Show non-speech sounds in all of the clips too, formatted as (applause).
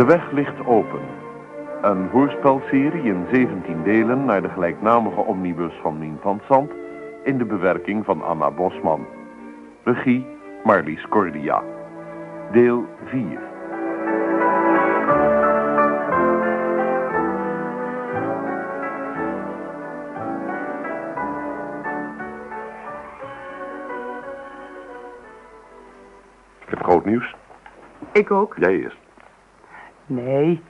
De weg ligt open. Een hoorspelserie in 17 delen naar de gelijknamige omnibus van Mien van Zand in de bewerking van Anna Bosman. Regie Marlies Cordia. Deel 4. Ik heb groot nieuws. Ik ook. Jij eerst. Nee.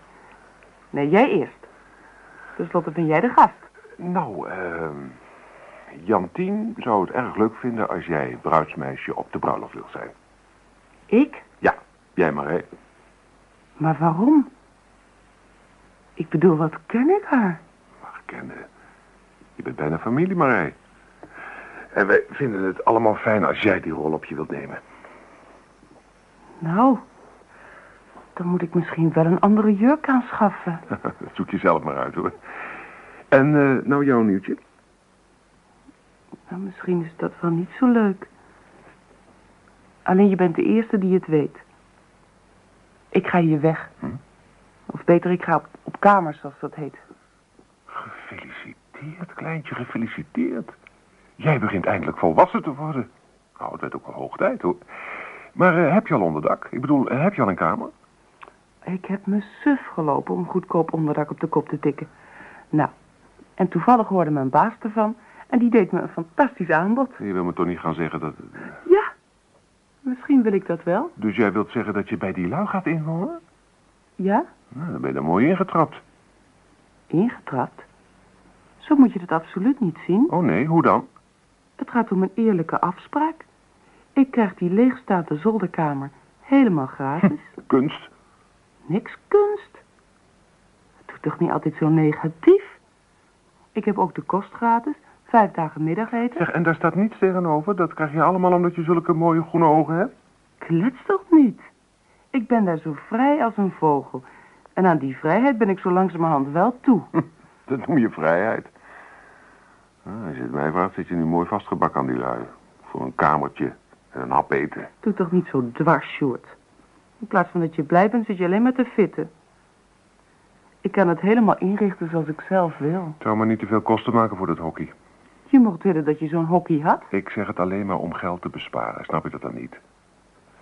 Nee, jij eerst. Ten slotte ben jij de gast. Nou, ehm... Jantien zou het erg leuk vinden als jij bruidsmeisje op de bruiloft wil zijn. Ik? Ja, jij maar, hè. Maar waarom? Ik bedoel, wat ken ik haar? Maar kennen. Je bent bijna familie, Marij. En wij vinden het allemaal fijn als jij die rol op je wilt nemen. Nou, dan moet ik misschien wel een andere jurk aanschaffen. Dat (laughs) zoek je zelf maar uit, hoor. En, eh, nou jouw nieuwtje? Nou, misschien is dat wel niet zo leuk. Alleen je bent de eerste die het weet. Ik ga hier weg. Hm? Of beter, ik ga op, op kamer, zoals dat heet. Gefeliciteerd, kleintje, gefeliciteerd. Jij begint eindelijk volwassen te worden. Nou, het werd ook wel hoog tijd, hoor. Maar eh, heb je al onderdak? Ik bedoel, eh, heb je al een kamer? Ik heb me suf gelopen om goedkoop onderdak op de kop te tikken. Nou, en toevallig hoorde mijn baas ervan... en die deed me een fantastisch aanbod. Je wil me toch niet gaan zeggen dat... Ja, misschien wil ik dat wel. Dus jij wilt zeggen dat je bij die lui gaat inwonen? Ja, Nou, dan ben je er mooi ingetrapt. ingetrapt. Zo moet je het absoluut niet zien. Oh nee, hoe dan? Het gaat om een eerlijke afspraak. Ik krijg die leegstaande zolderkamer helemaal gratis. (laughs) Kunst. Niks kunst. Doe toch niet altijd zo negatief. Ik heb ook de kost gratis, vijf dagen middageten. Zeg, en daar staat niets tegenover? Dat krijg je allemaal omdat je zulke mooie groene ogen hebt? Klets toch niet. Ik ben daar zo vrij als een vogel. En aan die vrijheid ben ik zo langzamerhand wel toe. (laughs) Dat noem je vrijheid. Ah, als je het mij vraagt, zit je nu mooi vastgebakken aan die lui. Voor een kamertje en een hap eten. Doe toch niet zo dwars, Sjoerd. In plaats van dat je blij bent, zit je alleen maar te fitten. Ik kan het helemaal inrichten zoals ik zelf wil. Het zou maar niet te veel kosten maken voor dat hockey. Je mocht willen dat je zo'n hockey had. Ik zeg het alleen maar om geld te besparen. Snap je dat dan niet?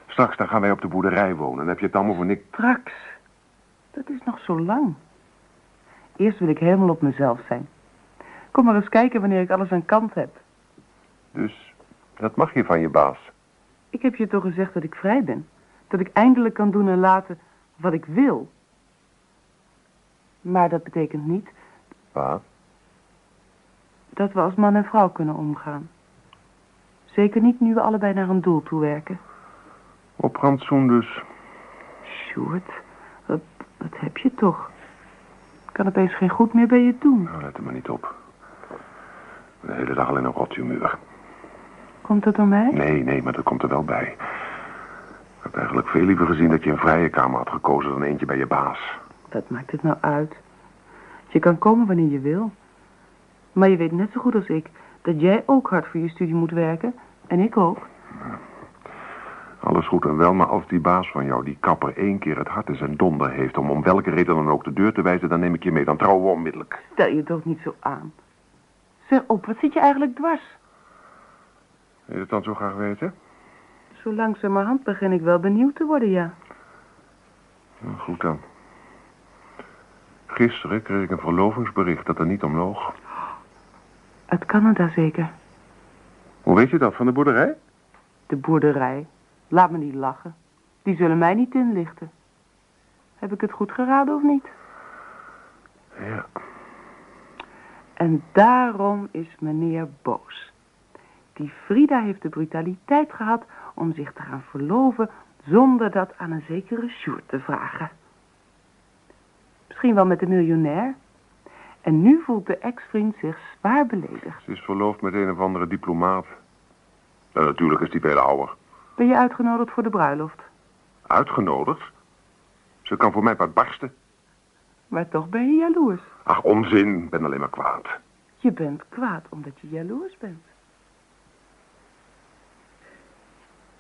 Straks dan gaan wij op de boerderij wonen. Dan heb je het allemaal voor niks. Straks. Dat is nog zo lang. Eerst wil ik helemaal op mezelf zijn. Kom maar eens kijken wanneer ik alles aan kant heb. Dus dat mag je van je baas. Ik heb je toch gezegd dat ik vrij ben. Dat ik eindelijk kan doen en laten wat ik wil. Maar dat betekent niet Wat? dat we als man en vrouw kunnen omgaan. Zeker niet nu we allebei naar een doel toe werken. Op rantsoen dus. Sjoerd, wat, wat heb je toch? Ik kan opeens geen goed meer bij je doen. Nou, let er maar niet op. De hele dag al in een rothumeur. Komt dat door mij? Nee, nee, maar dat komt er wel bij. Had eigenlijk veel liever gezien dat je een vrije kamer had gekozen dan eentje bij je baas. Wat maakt het nou uit? Je kan komen wanneer je wil. Maar je weet net zo goed als ik dat jij ook hard voor je studie moet werken. En ik ook. Alles goed en wel, maar als die baas van jou, die kapper, één keer het hart in zijn donder heeft... om om welke reden dan ook de deur te wijzen, dan neem ik je mee. Dan trouwen we onmiddellijk. Stel je toch niet zo aan. Zeg op, wat zit je eigenlijk dwars? Wil je het dan zo graag weten? Zo langzamerhand begin ik wel benieuwd te worden, ja. Nou, goed dan. Gisteren kreeg ik een verlovingsbericht dat er niet om loog. Uit Canada zeker. Hoe weet je dat, van de boerderij? De boerderij. Laat me niet lachen. Die zullen mij niet inlichten. Heb ik het goed geraden of niet? Ja. En daarom is meneer boos. Die Frida heeft de brutaliteit gehad om zich te gaan verloven zonder dat aan een zekere Sjoerd te vragen. Misschien wel met de miljonair. En nu voelt de ex-vriend zich zwaar beledigd. Ze is verloofd met een of andere diplomaat. En natuurlijk is die veel ouder. Ben je uitgenodigd voor de bruiloft? Uitgenodigd? Ze kan voor mij wat barsten. Maar toch ben je jaloers. Ach, onzin. Ik ben alleen maar kwaad. Je bent kwaad omdat je jaloers bent.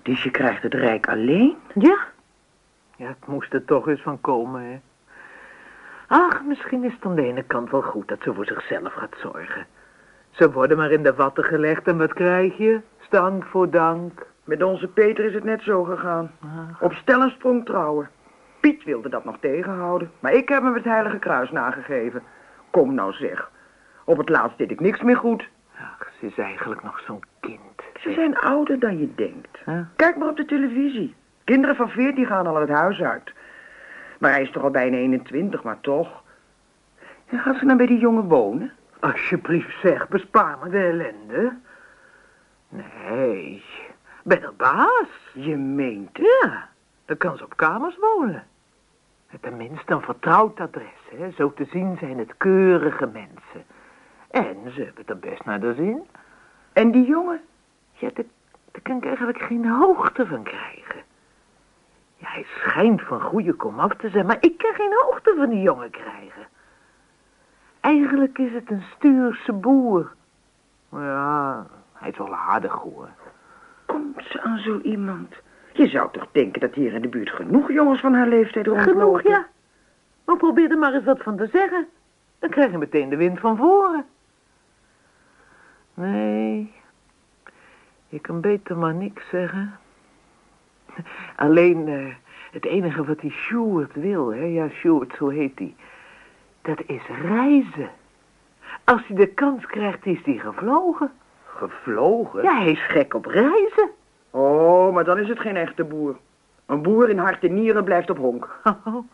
Dus je krijgt het rijk alleen? Ja, Ja, het moest er toch eens van komen, hè. Ach, misschien is het aan de ene kant wel goed dat ze voor zichzelf gaat zorgen. Ze worden maar in de watten gelegd en wat krijg je? Stank voor dank. Met onze Peter is het net zo gegaan. Ach, Op stel en sprong trouwen. Piet wilde dat nog tegenhouden, maar ik heb hem het heilige kruis nagegeven. Kom nou zeg. Op het laatst deed ik niks meer goed. ach, ze is eigenlijk nog zo'n kind. Ze zijn ouder dan je denkt. Huh? Kijk maar op de televisie. Kinderen van 14 gaan al het huis uit. Maar hij is toch al bijna 21, maar toch. En gaat ze nou bij die jongen wonen? Alsjeblieft zeg, bespaar me de ellende. Nee, bij de baas. Je meent het. Ja, dan kan ze op kamers wonen. Tenminste een vertrouwd adres, hè. Zo te zien zijn het keurige mensen. En ze hebben het er best naar de zin. En die jongen? Ja, daar, daar kan ik eigenlijk geen hoogte van krijgen. Ja, hij schijnt van goede komaf te zijn, maar ik kan geen hoogte van die jongen krijgen. Eigenlijk is het een stuurse boer. Ja, hij is wel aardig hoor. Komt ze aan zo iemand? Je zou toch denken dat hier in de buurt genoeg jongens van haar leeftijd rondlopen? Genoeg, ja. Maar probeer er maar eens wat van te zeggen. Dan krijg je meteen de wind van voren. Nee, je kan beter maar niks zeggen. Alleen eh, het enige wat die Sjoerd wil, hè, ja, Sjoerd, zo heet hij, dat is reizen. Als hij de kans krijgt, is hij gevlogen. Gevlogen? Ja, hij is gek op reizen. Oh, maar dan is het geen echte boer. Een boer in hart en nieren blijft op honk. Oh, (laughs)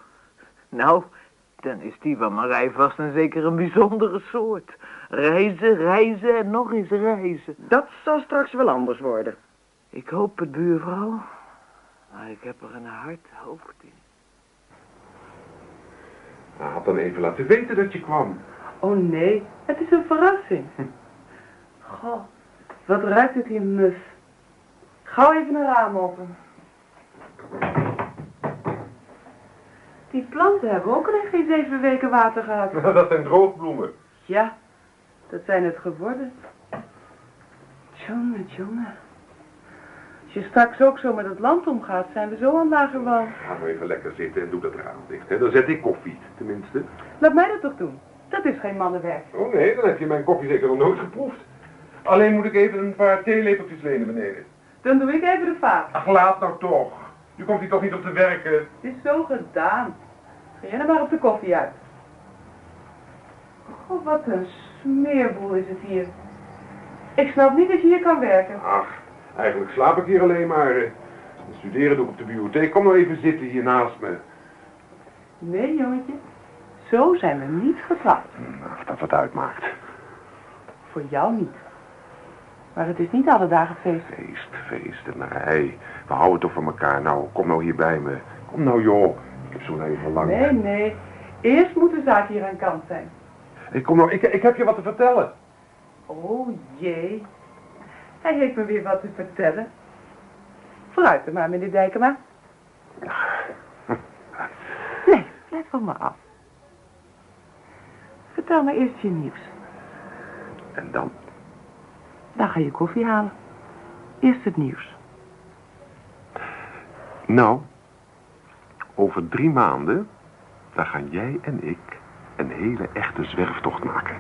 nou, dan is die van Marij vast een zeker een bijzondere soort. Reizen, reizen en nog eens reizen. Dat zal straks wel anders worden. Ik hoop het, buurvrouw. Maar ik heb er een hard hoofd in. Hij had dan even laten weten dat je kwam. Oh nee, het is een verrassing. Goh, wat ruikt het hier muf. Gauw even een raam open. Die planten hebben ook nog geen zeven weken water gehad. (laughs) dat zijn droogbloemen. Ja, dat zijn het geworden. Tjonge, tjonge. Als je straks ook zo met het land omgaat, zijn we zo aan lager wal. Ga nou even lekker zitten en doe dat raam dicht. Hè? Dan zet ik koffie, tenminste. Laat mij dat toch doen. Dat is geen mannenwerk. Oh nee, dan heb je mijn koffie zeker nog nooit geproefd. Alleen moet ik even een paar theelepeltjes lenen beneden. Dan doe ik even de vaat. Ach, laat nou toch. Je komt hier toch niet op te werken? Het is zo gedaan. Ga jij nou maar op de koffie uit. Oh, wat een smeerboel is het hier. Ik snap niet dat je hier kan werken. Ach, eigenlijk slaap ik hier alleen maar. eh. Studeren doe ik op de bibliotheek. Kom nou even zitten hier naast me. Nee, jongetje. Zo zijn we niet getrouwd. Of dat wat uitmaakt. Voor jou niet. Maar het is niet alle dagen feest. Feest, feest en rij. We houden toch van elkaar. Nou, kom nou hier bij me. Kom nou joh. Even lang. Nee, nee. Eerst moet de zaak hier aan kant zijn. Ik kom nou, ik, ik heb je wat te vertellen. Oh jee. Hij heeft me weer wat te vertellen. Vooruit er maar, meneer Dijkema. (laughs) Nee, blijf van me af. Vertel me eerst je nieuws. En dan? Dan ga je koffie halen. Eerst het nieuws. Nou, over drie maanden, dan gaan jij en ik een hele echte zwerftocht maken.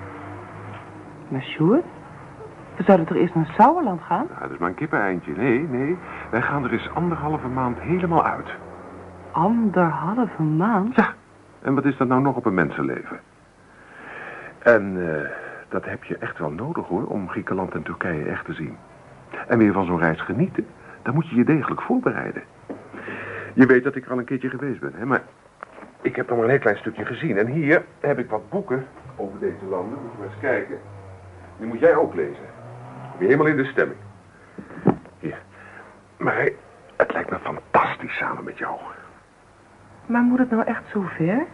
Maar Sjoerd? We zouden toch eerst naar Sauerland gaan? Nou, dat is maar een kippeneindje. Nee, nee. Wij gaan er eens anderhalve maand helemaal uit. Anderhalve maand? Ja, en wat is dat nou nog op een mensenleven? En eh, dat heb je echt wel nodig hoor, om Griekenland en Turkije echt te zien. En je van zo'n reis genieten, dan moet je je degelijk voorbereiden. Je weet dat ik er al een keertje geweest ben, hè, maar ik heb nog maar een heel klein stukje gezien. En hier heb ik wat boeken over deze landen, moet je maar eens kijken. Die moet jij ook lezen. Ben je helemaal in de stemming. Hier. Maar het lijkt me fantastisch samen met jou. Maar moet het nou echt zo ver?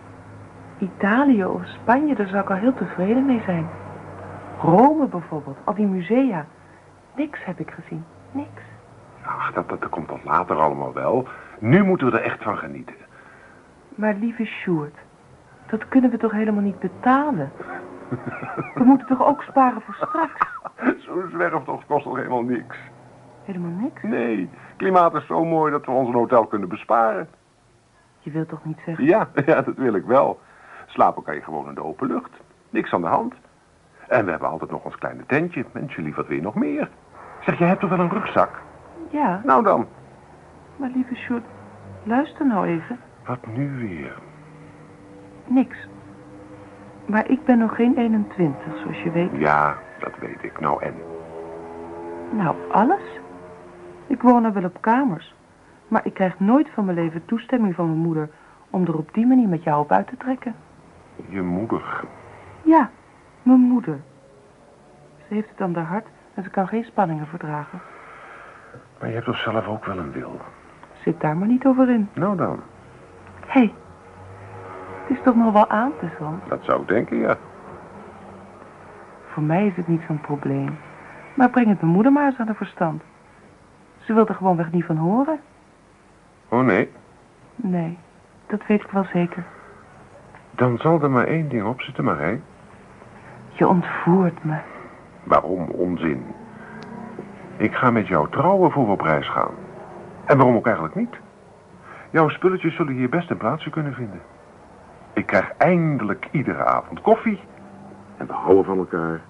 Italië of Spanje, daar zou ik al heel tevreden mee zijn. Rome bijvoorbeeld, al die musea. Niks heb ik gezien, niks. Ach, dat, dat, dat komt dan later allemaal wel. Nu moeten we er echt van genieten. Maar lieve Sjoerd, dat kunnen we toch helemaal niet betalen? We moeten toch ook sparen voor straks? (laughs) Zo'n zwerftocht kost toch helemaal niks? Helemaal niks? Nee, klimaat is zo mooi dat we ons een hotel kunnen besparen. Je wilt toch niet zeggen... Ja, (laughs) ja, dat wil ik wel. Slapen kan je gewoon in de open lucht. Niks aan de hand. En we hebben altijd nog ons kleine tentje. Mens, lief, wat wil je nog meer? Zeg, jij hebt toch wel een rugzak? Ja, Nou dan. Maar lieve Sjoerd, luister nou even. Wat nu weer? Niks. Maar ik ben nog geen 21, zoals je weet. Ja, dat weet ik. Nou en? Nou, alles. Ik woon er wel op kamers. Maar ik krijg nooit van mijn leven toestemming van mijn moeder... om er op die manier met jou op uit te trekken. Je moeder. Ja, mijn moeder. Ze heeft het aan haar hart en ze kan geen spanningen verdragen. Maar je hebt toch zelf ook wel een wil? Zit daar maar niet over in. Nou dan. Hé, hey, het is toch nog wel aan te zand? Dat zou ik denken, ja. Voor mij is het niet zo'n probleem. Maar breng het mijn moeder maar eens aan de verstand. Ze wil er gewoonweg niet van horen. Oh nee. Nee, dat weet ik wel zeker. Dan zal er maar één ding op zitten, Marij. Je ontvoert me. Waarom onzin? Ik ga met jou trouwen voor we op reis gaan. En waarom ook eigenlijk niet? Jouw spulletjes zullen hier best een plaatsje kunnen vinden. Ik krijg eindelijk iedere avond koffie. En we houden van elkaar.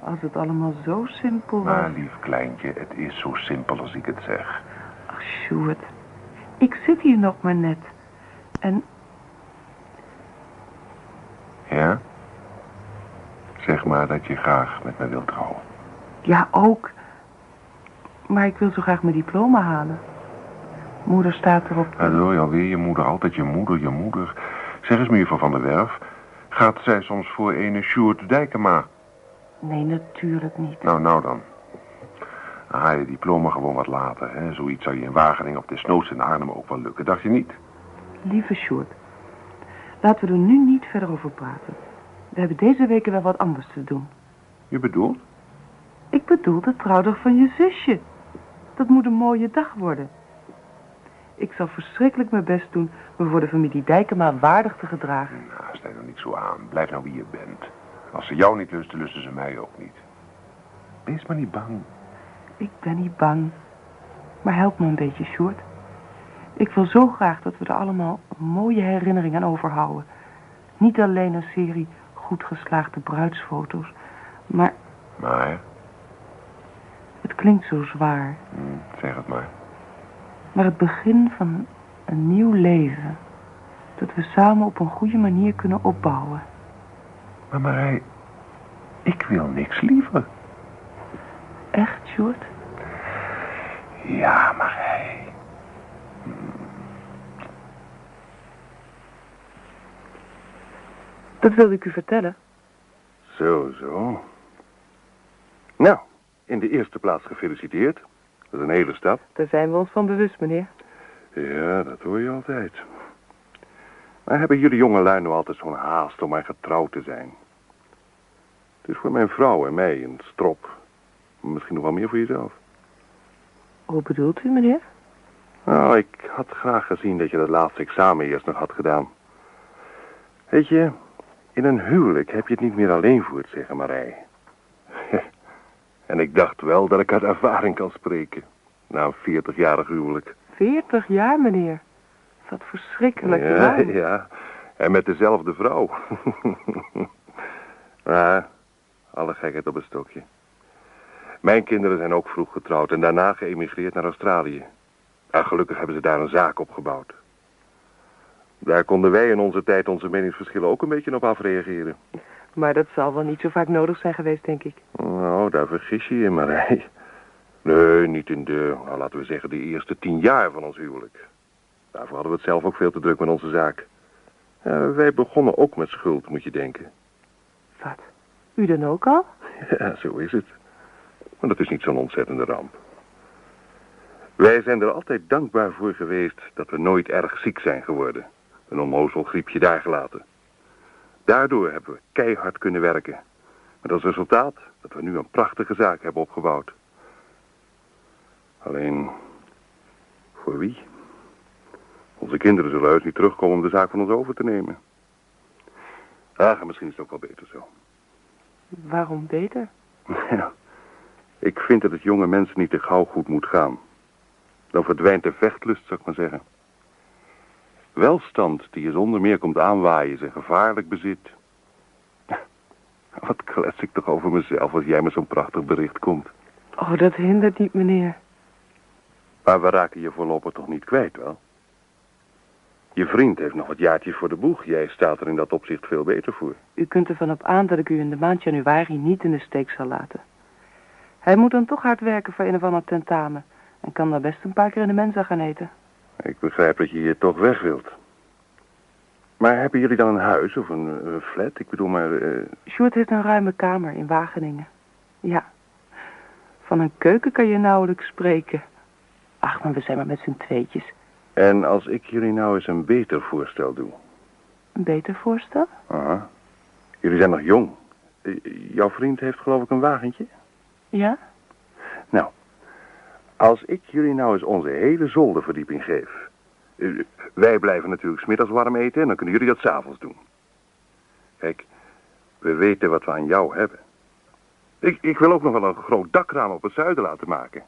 Als het allemaal zo simpel was. Maar lief kleintje, het is zo simpel als ik het zeg. Ach, Sjoerd. Ik zit hier nog maar net. En Ja? Zeg maar dat je graag met me wilt trouwen. ja, ook. Maar ik wil zo graag mijn diploma halen. Moeder staat erop. Ja, hoor je alweer, je moeder, altijd je moeder, je moeder. Zeg eens, mevrouw van der Werf. Gaat zij soms voor ene Sjoerd Dijkema? Nee, natuurlijk niet. Nou, nou dan. Dan ga je diploma gewoon wat later. Hè? Zoiets zou je in Wageningen of desnoods in Arnhem ook wel lukken, dacht je niet? Lieve Sjoerd. Laten we er nu niet verder over praten. We hebben deze weken wel wat anders te doen. Je bedoelt? Ik bedoel de trouwdag van je zusje. Dat moet een mooie dag worden. Ik zal verschrikkelijk mijn best doen me voor de familie Dijkema waardig te gedragen. Nou, sta nou niet zo aan. Blijf nou wie je bent. Als ze jou niet lusten, lusten ze mij ook niet. Wees maar niet bang. Ik ben niet bang. Maar help me een beetje, Sjoerd. Ik wil zo graag dat we er allemaal een mooie herinnering aan overhouden. Niet alleen een serie goed geslaagde bruidsfoto's, maar Maar, het klinkt zo zwaar. hm, zeg het maar. Maar het begin van een nieuw leven. Dat we samen op een goede manier kunnen opbouwen. Maar Marij, ik wil niks liever. Echt, Sjoerd? Ja, Marij. Dat wilde ik u vertellen. Zo, zo. Nou, in de eerste plaats gefeliciteerd. Dat is een hele stap. Daar zijn we ons van bewust, meneer. Ja, dat hoor je altijd. Maar hebben jullie jongelui nou altijd zo'n haast om maar getrouwd te zijn? Het is voor mijn vrouw en mij een strop. Misschien nog wel meer voor jezelf. Hoe bedoelt u, meneer? Nou, ik had graag gezien dat je dat laatste examen eerst nog had gedaan. Weet je, in een huwelijk heb je het niet meer alleen voor het zeggen, Marij. (laughs) en ik dacht wel dat ik uit ervaring kan spreken. Na een 40-jarig huwelijk. 40 jaar, meneer. Wat verschrikkelijk Ja, lang. ja. En met dezelfde vrouw. (laughs) maar, alle gekheid op een stokje. Mijn kinderen zijn ook vroeg getrouwd en daarna geëmigreerd naar Australië. En gelukkig hebben ze daar een zaak opgebouwd. Daar konden wij in onze tijd onze meningsverschillen ook een beetje op afreageren. Maar dat zal wel niet zo vaak nodig zijn geweest, denk ik. Nou, daar vergis je je, Marij. Nee, niet in de, nou, laten we zeggen, de eerste tien jaar van ons huwelijk. Daarvoor hadden we het zelf ook veel te druk met onze zaak. Ja, wij begonnen ook met schuld, moet je denken. Wat? U dan ook al? Ja, zo is het. Maar dat is niet zo'n ontzettende ramp. Wij zijn er altijd dankbaar voor geweest dat we nooit erg ziek zijn geworden. Een onnozel griepje daar gelaten. Daardoor hebben we keihard kunnen werken. Met als resultaat dat we nu een prachtige zaak hebben opgebouwd. Alleen, voor wie? Onze kinderen zullen heus niet terugkomen om de zaak van ons over te nemen. Ach, misschien is het ook wel beter zo. Waarom beter? (laughs) Ja, ik vind dat het jonge mensen niet te gauw goed moet gaan. Dan verdwijnt de vechtlust, zou ik maar zeggen. Welstand die je zonder meer komt aanwaaien is een gevaarlijk bezit. (laughs) Wat klets ik toch over mezelf als jij met zo'n prachtig bericht komt. Oh, dat hindert niet, meneer. Maar we raken je voorlopig toch niet kwijt, wel? Je vriend heeft nog wat jaartjes voor de boeg. Jij staat er in dat opzicht veel beter voor. U kunt ervan op aan dat ik u in de maand januari niet in de steek zal laten. Hij moet dan toch hard werken voor een of ander tentamen. En kan daar best een paar keer in de mensa gaan eten. Ik begrijp dat je hier toch weg wilt. Maar hebben jullie dan een huis of een eh, flat? Ik bedoel maar... eh, Sjoerd heeft een ruime kamer in Wageningen. Ja. Van een keuken kan je nauwelijks spreken. Ach, maar we zijn maar met z'n tweetjes. En als ik jullie nou eens een beter voorstel doe. Een beter voorstel? Aha. Jullie zijn nog jong. Eh, Jouw vriend heeft geloof ik een wagentje? Ja? Als ik jullie nou eens onze hele zolderverdieping geef. Eh, Wij blijven natuurlijk smiddags warm eten en dan kunnen jullie dat s'avonds doen. Kijk, we weten wat we aan jou hebben. Ik, ik wil ook nog wel een groot dakraam op het zuiden laten maken.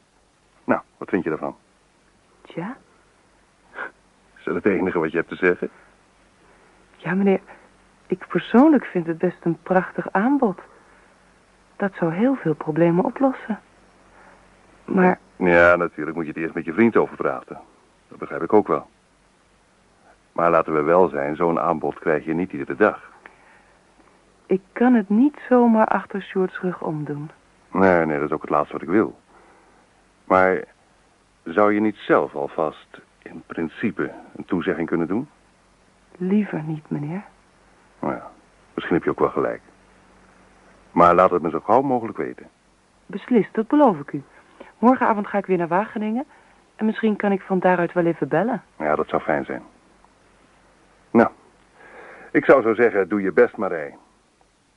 Nou, wat vind je daarvan? Tja? Is dat het enige wat je hebt te zeggen? Ja, meneer. Ik persoonlijk vind het best een prachtig aanbod. Dat zou heel veel problemen oplossen. Maar Ja, natuurlijk moet je het eerst met je vriend over praten. Dat begrijp ik ook wel. Maar laten we wel zijn, zo'n aanbod krijg je niet iedere dag. ik kan het niet zomaar achter Sjoerd's rug omdoen. Nee, nee, dat is ook het laatste wat ik wil. Maar zou je niet zelf alvast in principe een toezegging kunnen doen? Liever niet, meneer. Nou ja, misschien heb je ook wel gelijk. Maar laat het me zo gauw mogelijk weten. Beslist, dat beloof ik u. Morgenavond ga ik weer naar Wageningen. En misschien kan ik van daaruit wel even bellen. Ja, dat zou fijn zijn. Nou, ik zou zo zeggen, doe je best, Marij.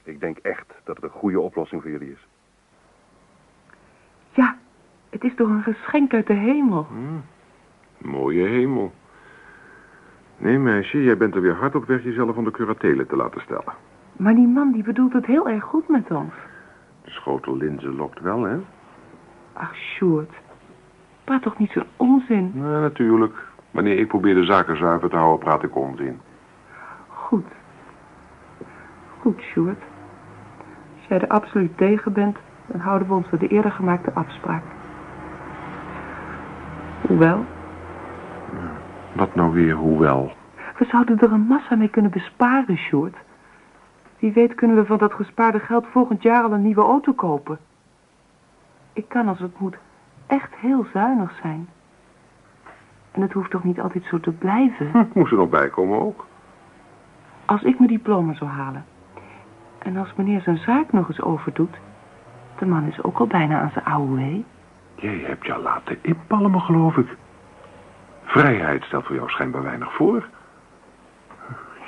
Ik denk echt dat het een goede oplossing voor jullie is. Ja, het is toch een geschenk uit de hemel. Mooie hemel. Nee, meisje, jij bent er weer hard op weg jezelf onder curatele te laten stellen. Maar die man die bedoelt het heel erg goed met ons. De schotel linzen lokt wel, hè? Ach, Sjoerd. Praat toch niet zo'n onzin. Nou, natuurlijk. Wanneer ik probeer de zaken zuiver te houden, praat ik onzin. Goed. Goed, Sjoerd. Als jij er absoluut tegen bent, dan houden we ons aan de eerder gemaakte afspraak. Hoewel, Wat nou weer, hoewel? we zouden er een massa mee kunnen besparen, Sjoerd. Wie weet kunnen we van dat gespaarde geld volgend jaar al een nieuwe auto kopen. Ik kan als het moet echt heel zuinig zijn. En het hoeft toch niet altijd zo te blijven? Hm, moest er nog bij komen ook. Als ik mijn diploma zou halen. En als meneer zijn zaak nog eens overdoet. De man is ook al bijna aan zijn AOW. Jij hebt je laten inpalmen, geloof ik. Vrijheid stelt voor jou schijnbaar weinig voor.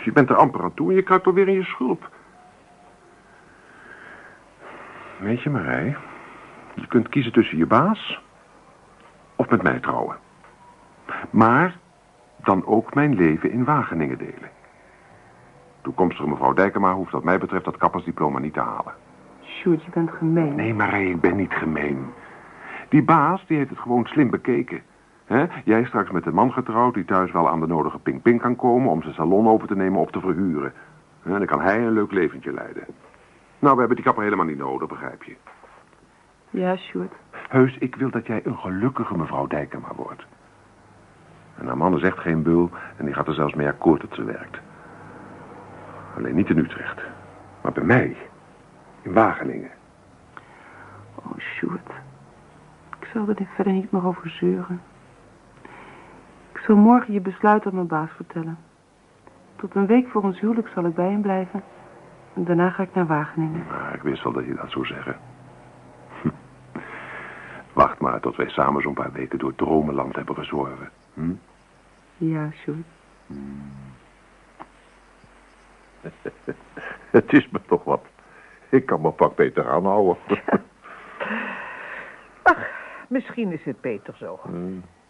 Je bent er amper aan toe en je kruipt alweer in je schulp. Weet je, Marij, je kunt kiezen tussen je baas of met mij trouwen. Maar dan ook mijn leven in Wageningen delen. Toekomstige mevrouw Dijkema hoeft wat mij betreft dat kappersdiploma niet te halen. Sjoerd, je bent gemeen. Nee, Marij, ik ben niet gemeen. Die baas, die heeft het gewoon slim bekeken. Hè? Jij straks met een man getrouwd die thuis wel aan de nodige ping-ping kan komen... om zijn salon open te nemen of te verhuren. Hè, dan kan hij een leuk leventje leiden. Nou, we hebben die kapper helemaal niet nodig, begrijp je. Ja, Sjoerd. Heus, ik wil dat jij een gelukkige mevrouw Dijkema wordt. En haar man is echt geen bul en die gaat er zelfs mee akkoord dat ze werkt. Alleen niet in Utrecht, maar bij mij. In Wageningen. Oh, Sjoerd. Ik zal er verder niet meer over zeuren. Ik zal morgen je besluit aan mijn baas vertellen. Tot een week voor ons huwelijk zal ik bij hem blijven. En daarna ga ik naar Wageningen. Maar ik wist wel dat je dat zou zeggen. Hm. Maar tot wij samen zo'n paar weken door dromenland hebben gezworven. Hm? Ja, Sjoerd. (laughs) Het is me toch wat. Ik kan mijn pak beter aanhouden. (laughs) Misschien is het beter zo.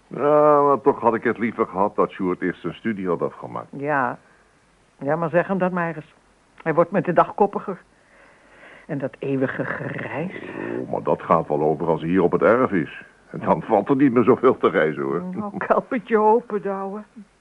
Ja, maar toch had ik het liever gehad dat Sjoerd eerst zijn studie had afgemaakt. Ja. Ja, maar zeg hem dat maar eens. Hij wordt met de dag koppiger. En dat eeuwige gereis. Oh, maar dat gaat wel over als hij hier op het erf is. En dan valt er niet meer zoveel te reizen, hoor. Nou, kelpertje open, douwe. Thank